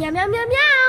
喵喵喵喵。